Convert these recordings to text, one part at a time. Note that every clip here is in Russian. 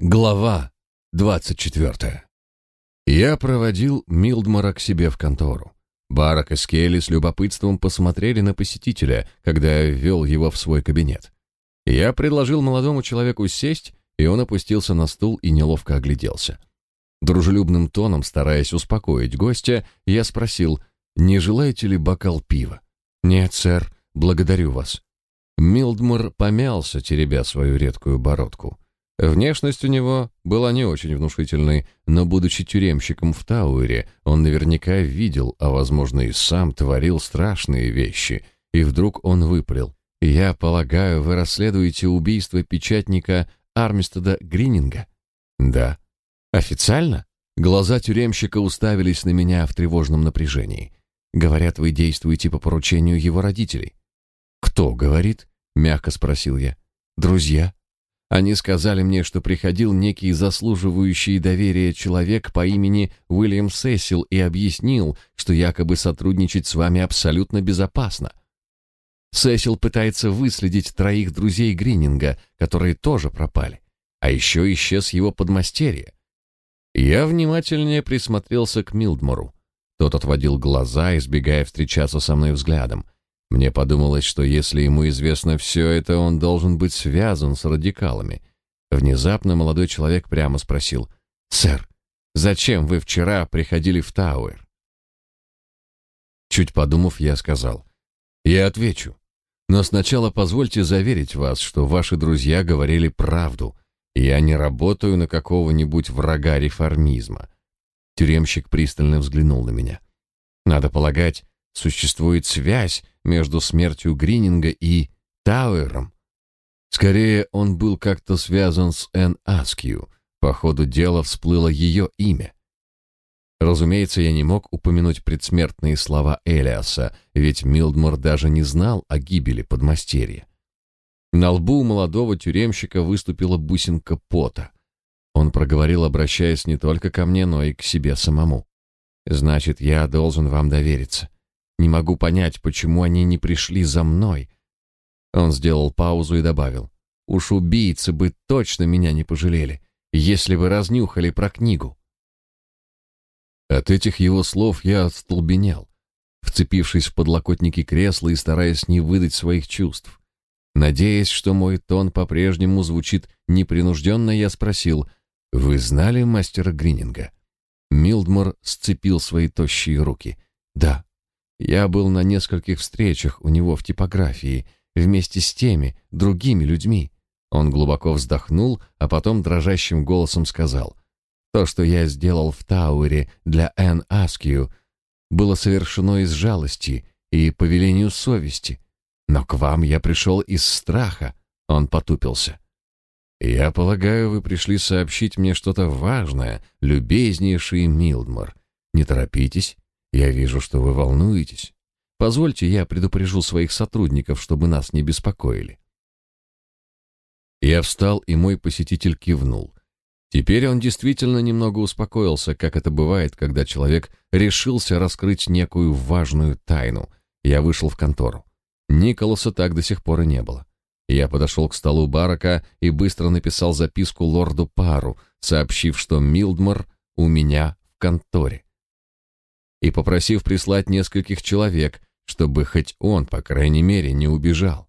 Глава двадцать четвертая. Я проводил Милдмора к себе в контору. Барак и Скелли с любопытством посмотрели на посетителя, когда я ввел его в свой кабинет. Я предложил молодому человеку сесть, и он опустился на стул и неловко огляделся. Дружелюбным тоном, стараясь успокоить гостя, я спросил, не желаете ли бокал пива? «Нет, сэр, благодарю вас». Милдмор помялся, теребя свою редкую бородку. Внешность у него была не очень внушительной, но, будучи тюремщиком в Тауэре, он наверняка видел, а, возможно, и сам творил страшные вещи, и вдруг он выпалил. «Я полагаю, вы расследуете убийство печатника Армистеда Грининга?» «Да». «Официально?» Глаза тюремщика уставились на меня в тревожном напряжении. «Говорят, вы действуете по поручению его родителей». «Кто говорит?» — мягко спросил я. «Друзья?» Они сказали мне, что приходил некий заслуживающий доверия человек по имени Уильям Сесил и объяснил, что якобы сотрудничать с вами абсолютно безопасно. Сесил пытается выследить троих друзей Грининга, которые тоже пропали. А еще исчез его подмастерье. Я внимательнее присмотрелся к Милдмору. Тот отводил глаза, избегая встречаться со мной взглядом. Мне подумалось, что если ему известно все это, он должен быть связан с радикалами. Внезапно молодой человек прямо спросил: "Сэр, зачем вы вчера приходили в Тауэр?" Чуть подумав, я сказал: "Я отвечу. Но сначала позвольте заверить вас, что ваши друзья говорили правду. Я не работаю на какого-нибудь врага реформизма". Тюремщик пристально взглянул на меня. Надо полагать, существует связь между смертью Грининга и Тауэром. Скорее, он был как-то связан с Энн Аскью. По ходу дела всплыло ее имя. Разумеется, я не мог упомянуть предсмертные слова Элиаса, ведь Милдмор даже не знал о гибели подмастерья. На лбу молодого тюремщика выступила бусинка пота. Он проговорил, обращаясь не только ко мне, но и к себе самому. «Значит, я должен вам довериться. Не могу понять, почему они не пришли за мной. Он сделал паузу и добавил: "Уж убийцы бы точно меня не пожалели, если бы разнюхали про книгу". От этих его слов я остолбенел, вцепившись в подлокотники кресла и стараясь не выдать своих чувств. Надеясь, что мой тон по-прежнему звучит непринужденно, я спросил: "Вы знали мастера Грининга?" Милдмор сцепил свои тощие руки. "Да". Я был на нескольких встречах у него в типографии, вместе с теми, другими людьми. Он глубоко вздохнул, а потом дрожащим голосом сказал, «То, что я сделал в Тауэре для Энн Аскью, было совершено из жалости и по велению совести. Но к вам я пришел из страха», — он потупился. «Я полагаю, вы пришли сообщить мне что-то важное, любезнейший Милдмор. Не торопитесь, я вижу, что вы волнуетесь. Позвольте, я предупрежу своих сотрудников, чтобы нас не беспокоили. Я встал, и мой посетитель кивнул. Теперь он действительно немного успокоился, как это бывает, когда человек решился раскрыть некую важную тайну. Я вышел в контору. Николаса так до сих пор и не было. Я подошел к столу Барака и быстро написал записку лорду Пару, сообщив, что Милдмор у меня в конторе и попросив прислать нескольких человек, чтобы хоть он, по крайней мере, не убежал.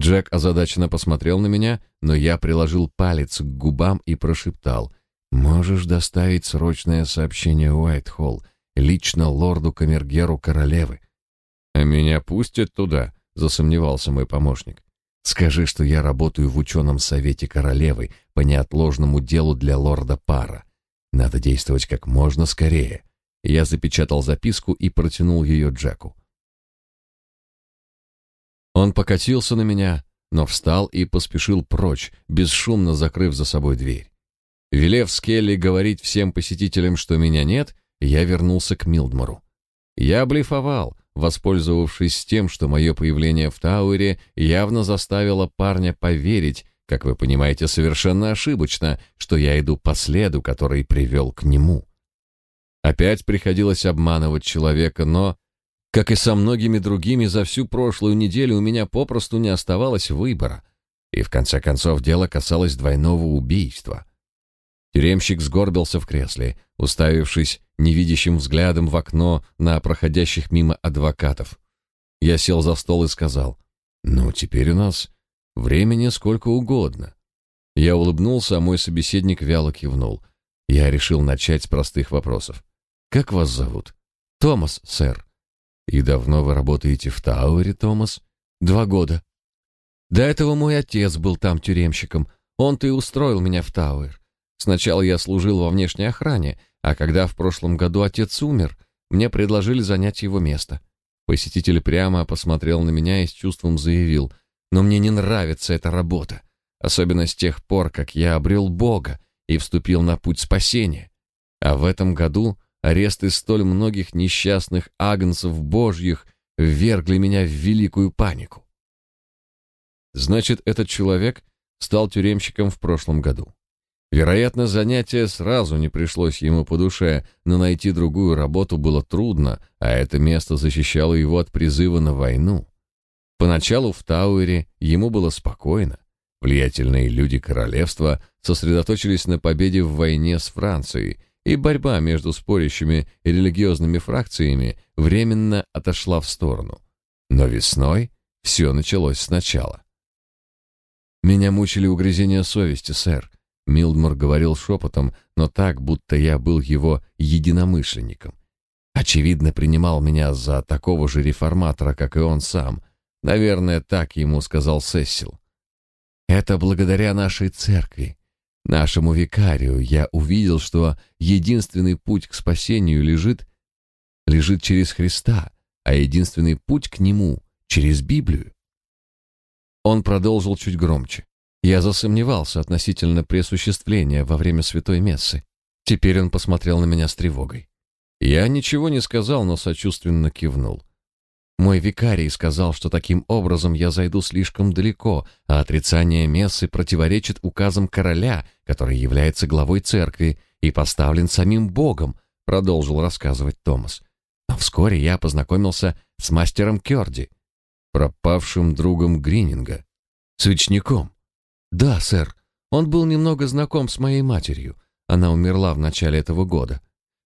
Джек озадаченно посмотрел на меня, но я приложил палец к губам и прошептал: "Можешь доставить срочное сообщение Уайтхолл лично лорду камергеру королевы". "А меня пустят туда?" засомневался мой помощник. "Скажи, что я работаю в ученом совете королевы по неотложному делу для лорда Пара. Надо действовать как можно скорее". Я запечатал записку и протянул ее Джеку. Он покатился на меня, но встал и поспешил прочь, бесшумно закрыв за собой дверь. Велев Скелли говорить всем посетителям, что меня нет, я вернулся к Милдмору. Я блефовал, воспользовавшись тем, что мое появление в Тауэре явно заставило парня поверить, как вы понимаете, совершенно ошибочно, что я иду по следу, который привел к нему. Опять приходилось обманывать человека, но, как и со многими другими, за всю прошлую неделю у меня попросту не оставалось выбора. И в конце концов дело касалось двойного убийства. Тюремщик сгорбился в кресле, уставившись невидящим взглядом в окно на проходящих мимо адвокатов. Я сел за стол и сказал, «Ну, теперь у нас времени сколько угодно». Я улыбнулся, а мой собеседник вяло кивнул. Я решил начать с простых вопросов. «Как вас зовут?» «Томас, сэр». «И давно вы работаете в Тауэре, Томас?» «Два года». «До этого мой отец был там тюремщиком. Он-то и устроил меня в Тауэр. Сначала я служил во внешней охране, а когда в прошлом году отец умер, мне предложили занять его место. Посетитель прямо посмотрел на меня и с чувством заявил, «Но мне не нравится эта работа, особенно с тех пор, как я обрел Бога и вступил на путь спасения. А в этом году аресты столь многих несчастных агнцев божьих ввергли меня в великую панику». Значит, этот человек стал тюремщиком в прошлом году. Вероятно, занятие сразу не пришлось ему по душе, но найти другую работу было трудно, а это место защищало его от призыва на войну. Поначалу в Тауэре ему было спокойно. Влиятельные люди королевства сосредоточились на победе в войне с Францией, и борьба между спорящими религиозными фракциями временно отошла в сторону. Но весной все началось сначала. Меня мучили угрызения совести, сэр. Милдмор говорил шепотом, но так, будто я был его единомышленником. Очевидно, принимал меня за такого же реформатора, как и он сам. Наверное, так ему сказал Сессил. Это благодаря нашей церкви, нашему викарию, я увидел, что единственный путь к спасению лежит лежит через Христа, а единственный путь к нему через Библию. Он продолжил чуть громче. Я засомневался относительно пресуществления во время святой мессы. Теперь он посмотрел на меня с тревогой. Я ничего не сказал, но сочувственно кивнул. Мой викарий сказал, что таким образом я зайду слишком далеко, а отрицание мессы противоречит указам короля, который является главой церкви и поставлен самим Богом, продолжил рассказывать Томас. Но вскоре я познакомился с мастером Кёрди, пропавшим другом Грининга, свечником. Да, сэр. Он был немного знаком с моей матерью. Она умерла в начале этого года.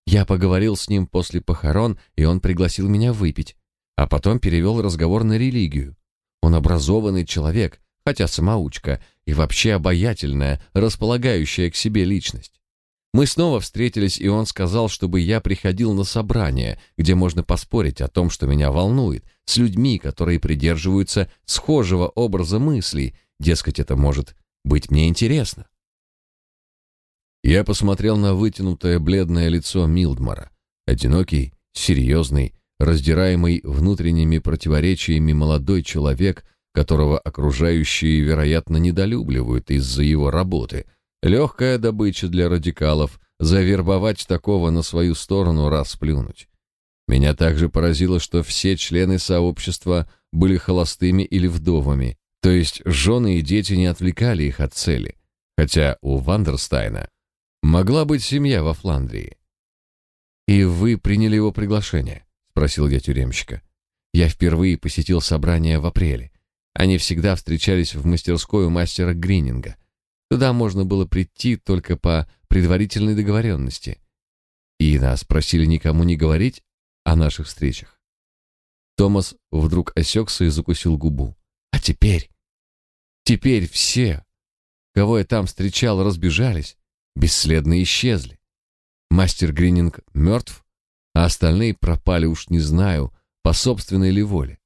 Я поговорил с ним после похорон, и он пригласил меня выпить, а потом перевел разговор на религию. Он образованный человек, хотя самоучка, и вообще обаятельная, располагающая к себе личность. Мы снова встретились, и он сказал, чтобы я приходил на собрание, где можно поспорить о том, что меня волнует, с людьми, которые придерживаются схожего образа мыслей, Дескать, это может быть мне интересно. Я посмотрел на вытянутое бледное лицо Милдмара. Одинокий, серьезный, раздираемый внутренними противоречиями молодой человек, которого окружающие, вероятно, недолюбливают из-за его работы. Легкая добыча для радикалов — завербовать такого на свою сторону расплюнуть. Меня также поразило, что все члены сообщества были холостыми или вдовами, то есть жены и дети не отвлекали их от цели, хотя у Вандерстайна могла быть семья во Фландрии. «И вы приняли его приглашение?» — спросил я тюремщика. «Я впервые посетил собрание в апреле. Они всегда встречались в мастерской у мастера Грининга. Туда можно было прийти только по предварительной договоренности. И нас просили никому не говорить о наших встречах». Томас вдруг осекся и закусил губу. «А теперь Теперь все, кого я там встречал, разбежались, бесследно исчезли. Мастер Грининг мертв, а остальные пропали уж не знаю, по собственной ли воле.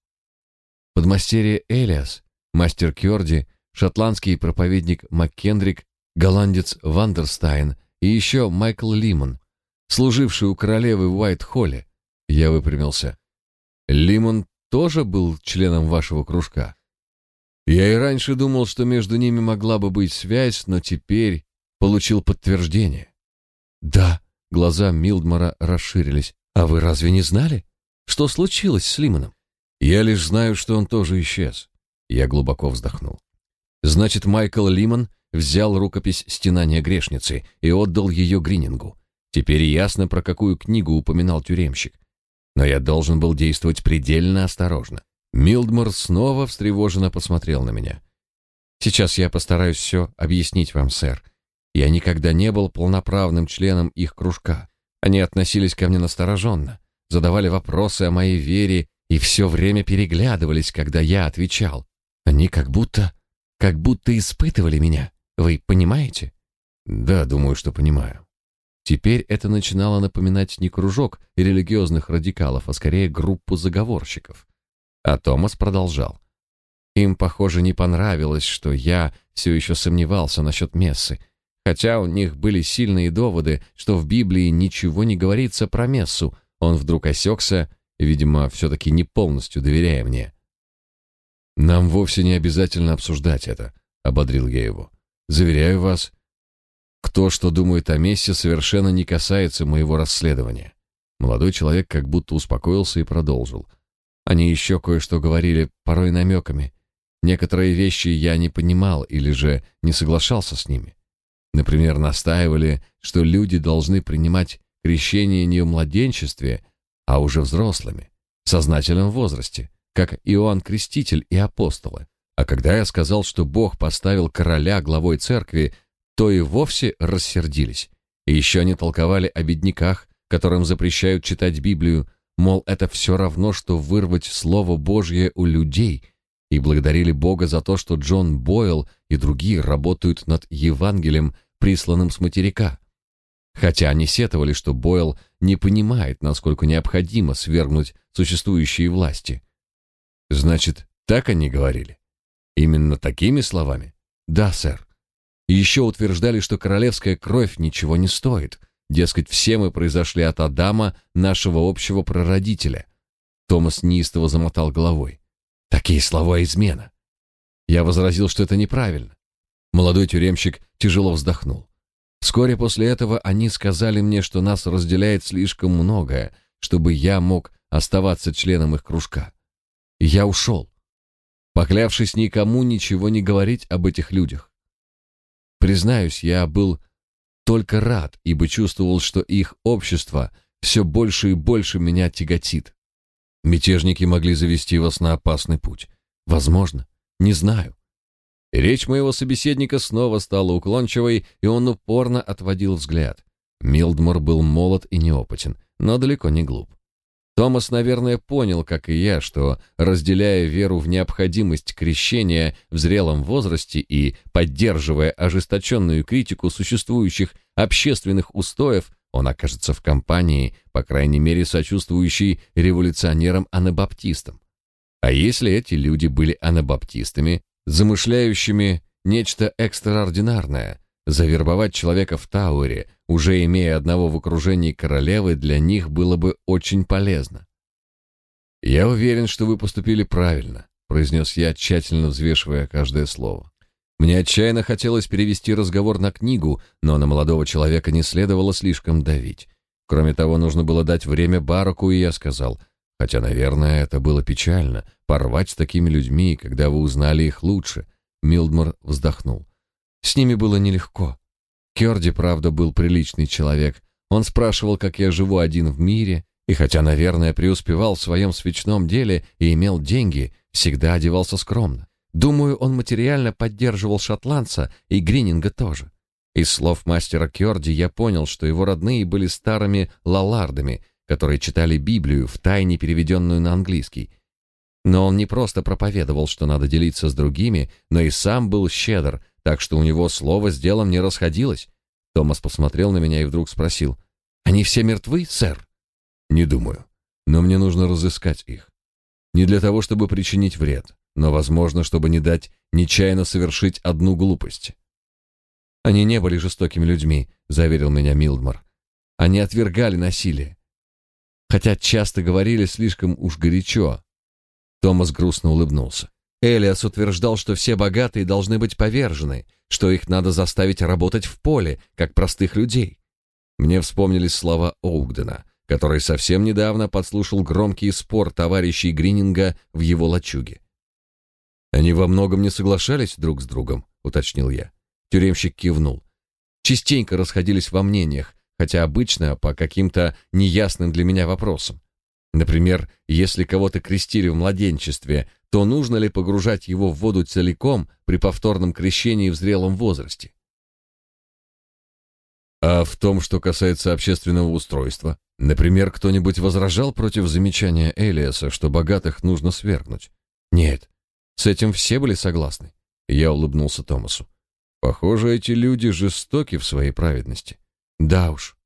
Подмастерье Элиас, мастер Кёрди, шотландский проповедник МакКендрик, голландец Вандерстайн и еще Майкл Лимон, служивший у королевы в Уайт-Холле. Я выпрямился. Лимон тоже был членом вашего кружка? Я и раньше думал, что между ними могла бы быть связь, но теперь получил подтверждение. Да, глаза Милдмара расширились. А вы разве не знали? Что случилось с Лимоном? Я лишь знаю, что он тоже исчез. Я глубоко вздохнул. Значит, Майкл Лимон взял рукопись «Стенания грешницы» и отдал ее Гринингу. Теперь ясно, про какую книгу упоминал тюремщик. Но я должен был действовать предельно осторожно. Милдмор снова встревоженно посмотрел на меня. Сейчас я постараюсь все объяснить вам, сэр. Я никогда не был полноправным членом их кружка. Они относились ко мне настороженно, задавали вопросы о моей вере и все время переглядывались, когда я отвечал. Они как будто, как будто испытывали меня. Вы понимаете? Да, думаю, что понимаю. Теперь это начинало напоминать не кружок религиозных радикалов, а скорее группу заговорщиков. А Томас продолжал. Им, похоже, не понравилось, что я все еще сомневался насчет мессы, хотя у них были сильные доводы, что в Библии ничего не говорится про мессу. Он вдруг осекся, видимо, все-таки не полностью доверяя мне. «Нам вовсе не обязательно обсуждать это», — ободрил я его. «Заверяю вас, кто что думает о мессе, совершенно не касается моего расследования». Молодой человек как будто успокоился и продолжил. Они еще кое-что говорили, порой намеками. Некоторые вещи я не понимал или же не соглашался с ними. Например, настаивали, что люди должны принимать крещение не в младенчестве, а уже взрослыми, в сознательном возрасте, как Иоанн Креститель и апостолы. А когда я сказал, что Бог поставил короля главой церкви, то и вовсе рассердились. И еще они толковали о бедняках, которым запрещают читать Библию, мол, это все равно, что вырвать Слово Божье у людей – и благодарили Бога за то, что Джон Бойл и другие работают над Евангелием, присланным с материка. Хотя они сетовали, что Бойл не понимает, насколько необходимо свергнуть существующие власти. Значит, так они говорили? Именно такими словами? Да, сэр. И еще утверждали, что королевская кровь ничего не стоит. Дескать, все мы произошли от Адама, нашего общего прародителя. Томас неистово замотал головой. Такие слова измена. Я возразил, что это неправильно. Молодой тюремщик тяжело вздохнул. Вскоре после этого они сказали мне, что нас разделяет слишком многое, чтобы я мог оставаться членом их кружка. Я ушел, поклявшись никому ничего не говорить об этих людях. Признаюсь, я был только рад, ибо чувствовал, что их общество все больше и больше меня тяготит. Мятежники могли завести вас на опасный путь. Возможно. Не знаю. речь моего собеседника снова стала уклончивой, и он упорно отводил взгляд. Милдмор был молод и неопытен, но далеко не глуп. Томас, наверное, понял, как и я, что, разделяя веру в необходимость крещения в зрелом возрасте и поддерживая ожесточенную критику существующих общественных устоев, он окажется в компании, по крайней мере, сочувствующей революционерам-анабаптистам. А если эти люди были анабаптистами, замышляющими нечто экстраординарное, завербовать человека в Тауэре, уже имея одного в окружении королевы, для них было бы очень полезно. «Я уверен, что вы поступили правильно», — произнес я, тщательно взвешивая каждое слово. Мне отчаянно хотелось перевести разговор на книгу, но на молодого человека не следовало слишком давить. Кроме того, нужно было дать время Бараку, и я сказал, хотя, наверное, это было печально, порвать с такими людьми, когда вы узнали их лучше. Милдмор вздохнул. С ними было нелегко. Кёрди, правда, был приличный человек. Он спрашивал, как я живу один в мире, и хотя, наверное, преуспевал в своем свечном деле и имел деньги, всегда одевался скромно. Думаю, он материально поддерживал шотландца и Грининга тоже. Из слов мастера Кёрди я понял, что его родные были старыми лалардами, которые читали Библию, в тайне переведенную на английский. Но он не просто проповедовал, что надо делиться с другими, но и сам был щедр, так что у него слово с делом не расходилось. Томас посмотрел на меня и вдруг спросил, «Они все мертвы, сэр?» «Не думаю, но мне нужно разыскать их. Не для того, чтобы причинить вред, но, возможно, чтобы не дать нечаянно совершить одну глупость. Они не были жестокими людьми, заверил меня Милдмор. Они отвергали насилие. Хотя часто говорили слишком уж горячо. Томас грустно улыбнулся. Элиас утверждал, что все богатые должны быть повержены, что их надо заставить работать в поле, как простых людей. Мне вспомнились слова Оугдена, который совсем недавно подслушал громкий спор товарищей Грининга в его лачуге. Они во многом не соглашались друг с другом, уточнил я. Тюремщик кивнул. Частенько расходились во мнениях, хотя обычно по каким-то неясным для меня вопросам. Например, если кого-то крестили в младенчестве, то нужно ли погружать его в воду целиком при повторном крещении в зрелом возрасте? А в том, что касается общественного устройства, например, кто-нибудь возражал против замечания Элиаса, что богатых нужно свергнуть? Нет, с этим все были согласны. Я улыбнулся Томасу. Похоже, эти люди жестоки в своей праведности. Да уж.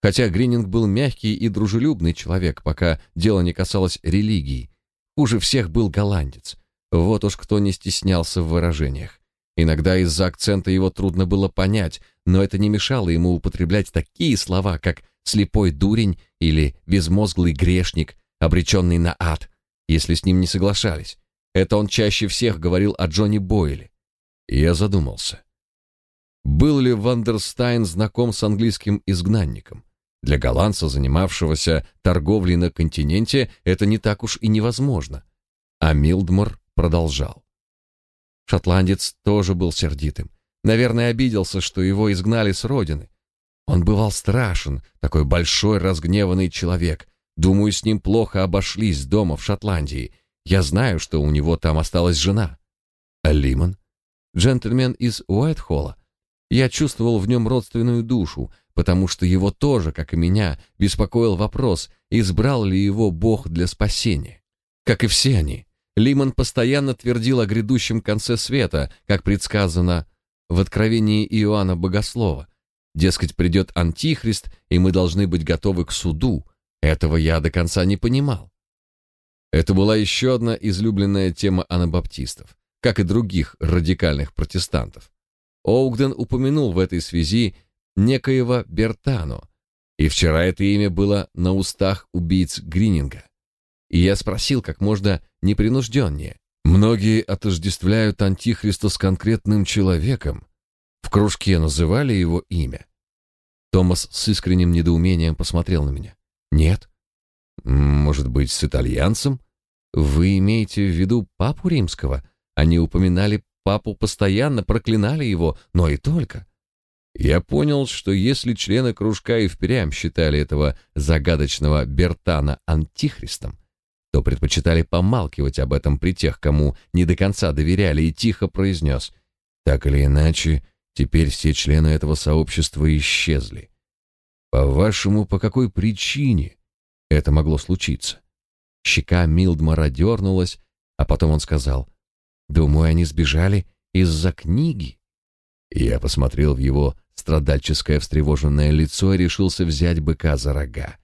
Хотя Грининг был мягкий и дружелюбный человек, пока дело не касалось религии. Хуже всех был голландец. Вот уж кто не стеснялся в выражениях. Иногда из-за акцента его трудно было понять, но это не мешало ему употреблять такие слова, как «слепой дурень» или «безмозглый грешник», обреченный на ад, если с ним не соглашались. Это он чаще всех говорил о Джонни Бойле. И я задумался. Был ли Вандерстайн знаком с английским изгнанником? Для голландца, занимавшегося торговлей на континенте, это не так уж и невозможно. А Милдмор продолжал. Шотландец тоже был сердитым. Наверное, обиделся, что его изгнали с родины. Он бывал страшен, такой большой разгневанный человек. Думаю, с ним плохо обошлись дома в Шотландии. Я знаю, что у него там осталась жена. А Лимон? Джентльмен из Уайтхолла. Я чувствовал в нем родственную душу, потому что его тоже, как и меня, беспокоил вопрос, избрал ли его Бог для спасения. Как и все они, Лимон постоянно твердил о грядущем конце света, как предсказано в Откровении Иоанна Богослова. Дескать, придет Антихрист, и мы должны быть готовы к суду. Этого я до конца не понимал. Это была еще одна излюбленная тема анабаптистов, как и других радикальных протестантов. Оугден упомянул в этой связи некоего Бертано, и вчера это имя было на устах убийц Грининга. И я спросил как можно непринужденнее. Многие отождествляют Антихриста с конкретным человеком. В кружке называли его имя. Томас с искренним недоумением посмотрел на меня. Нет. Может быть, с итальянцем? Вы имеете в виду папу римского? Они упоминали папу постоянно проклинали его, но и только. Я понял, что если члены кружка и впрямь считали этого загадочного Бертана антихристом, то предпочитали помалкивать об этом при тех, кому не до конца доверяли, и тихо произнес «Так или иначе, теперь все члены этого сообщества исчезли. По-вашему, по какой причине это могло случиться?» Щека Милдмара дернулась, а потом он сказал Думаю, они сбежали из-за книги. Я посмотрел в его страдальческое встревоженное лицо и решился взять быка за рога.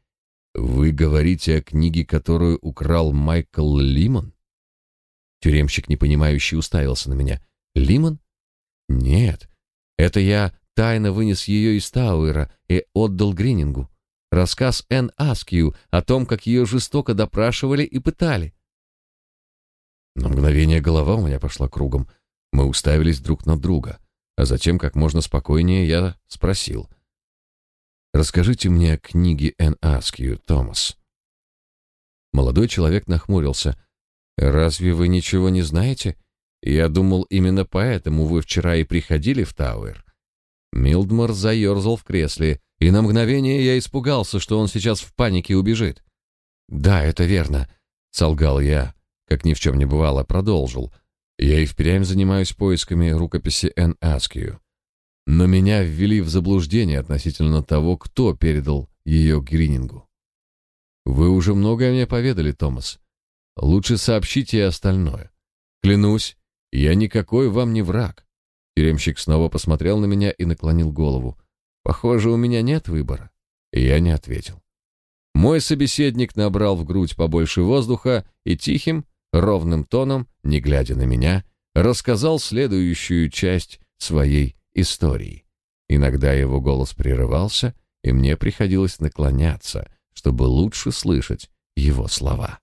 Вы говорите о книге, которую украл Майкл Лимон? Тюремщик непонимающе уставился на меня. Лимон? Нет. Это я тайно вынес ее из Тауэра и отдал Гринингу. Рассказ Энн Аскью о том, как ее жестоко допрашивали и пытали. На мгновение голова у меня пошла кругом. Мы уставились друг на друга, а затем, как можно спокойнее, я спросил. «Расскажите мне о книге Энн Аскью, Томас». Молодой человек нахмурился. «Разве вы ничего не знаете? Я думал, именно поэтому вы вчера и приходили в Тауэр». Милдмор заерзал в кресле, и на мгновение я испугался, что он сейчас в панике убежит. «Да, это верно», — солгал я как ни в чем не бывало, продолжил. Я и впрямь занимаюсь поисками рукописи Н. Аскию. Но меня ввели в заблуждение относительно того, кто передал ее Гринингу. Вы уже многое мне поведали, Томас. Лучше сообщите и остальное. Клянусь, я никакой вам не враг. Тюремщик снова посмотрел на меня и наклонил голову. Похоже, у меня нет выбора. Я не ответил. Мой собеседник набрал в грудь побольше воздуха и тихим, ровным тоном, не глядя на меня, рассказал следующую часть своей истории. Иногда его голос прерывался, и мне приходилось наклоняться, чтобы лучше слышать его слова.